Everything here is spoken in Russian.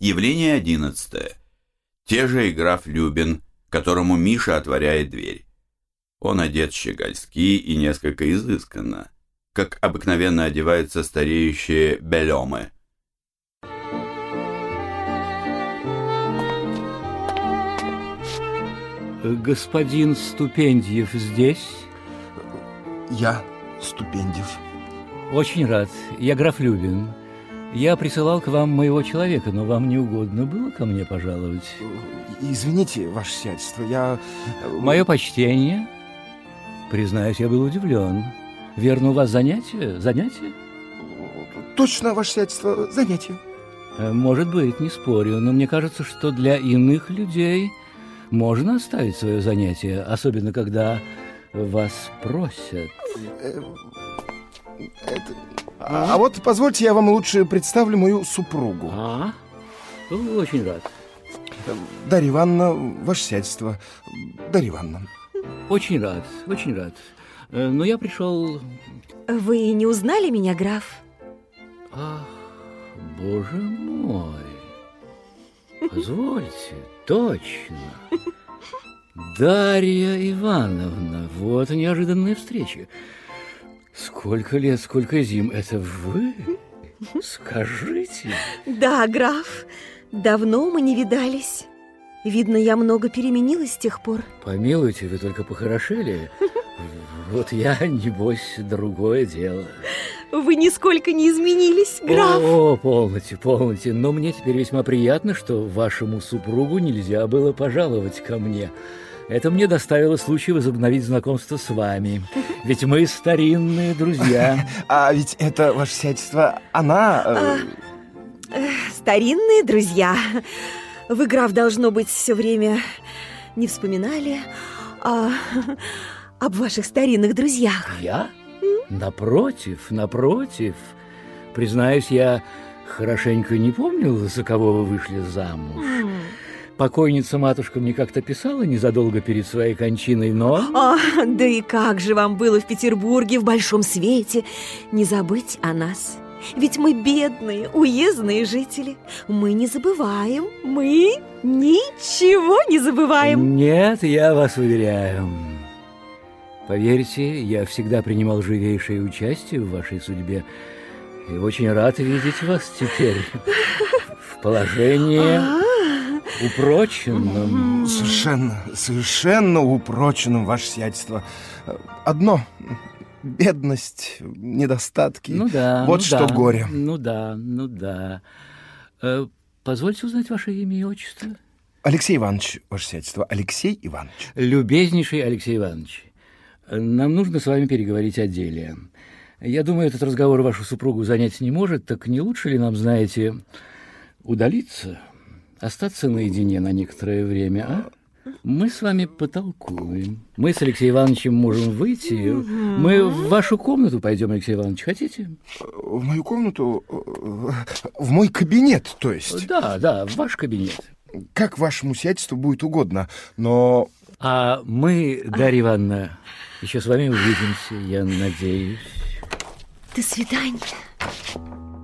Явление одиннадцатое. Те же и граф Любин, которому Миша отворяет дверь. Он одет щегольски и несколько изысканно, как обыкновенно одеваются стареющие белемы. Господин Ступендьев здесь? Я Ступендьев. Очень рад. Я граф Любин. Я присылал к вам моего человека, но вам не угодно было ко мне пожаловать? Извините, ваше сиятельство, я... Мое почтение. Признаюсь, я был удивлен. Верно, у вас занятие? Занятие? Точно, ваше сиятельство, занятие. Э, может быть, не спорю, но мне кажется, что для иных людей можно оставить свое занятие, особенно когда вас просят. Это... А, а вот позвольте я вам лучше представлю мою супругу. А? Очень рад. Дарья Ивановна, ваше сиятельство. Дарья Ивановна. Очень рад, очень рад. Э, но я пришел... Вы не узнали меня, граф? Ах, боже мой. Позвольте, точно. Дарья Ивановна, вот неожиданная встреча. Сколько лет, сколько зим, это вы? Скажите. Да, граф, давно мы не видались. Видно, я много переменилась с тех пор. Помилуйте, вы только похорошели. Вот я, небось, другое дело. Вы нисколько не изменились, граф. О, полноте, полноте. Но мне теперь весьма приятно, что вашему супругу нельзя было пожаловать ко мне. Это мне доставило случай возобновить знакомство с вами. Ведь мы старинные друзья. А ведь это, ваше сиятельство, она... Э, а, старинные друзья. Вы, граф, должно быть, все время не вспоминали а, об ваших старинных друзьях. Я? Напротив, напротив. Признаюсь, я хорошенько не помнил, за кого вы вышли замуж. Покойница матушка мне как-то писала незадолго перед своей кончиной, но... А, да и как же вам было в Петербурге в большом свете не забыть о нас? Ведь мы бедные, уездные жители. Мы не забываем. Мы ничего не забываем. Нет, я вас уверяю. Поверьте, я всегда принимал живейшее участие в вашей судьбе и очень рад видеть вас теперь в положении а? Упроченном. Совершенно, совершенно упроченном, ваше сиятельство. Одно бедность, недостатки. Ну да. Вот ну что да, горе. Ну да, ну да. Э, позвольте узнать ваше имя и отчество. Алексей Иванович, ваше сиятельство, Алексей Иванович. Любезнейший Алексей Иванович, нам нужно с вами переговорить о деле. Я думаю, этот разговор вашу супругу занять не может, так не лучше ли нам, знаете, удалиться, остаться наедине на некоторое время, а? Мы с вами потолкуем. Мы с Алексеем Ивановичем можем выйти. Мы в вашу комнату пойдем, Алексей Иванович. Хотите? В мою комнату? В мой кабинет, то есть? Да, да, в ваш кабинет. Как вашему сиятельству будет угодно, но... А мы, Дарья Ивановна, еще с вами увидимся, я надеюсь. До свидания.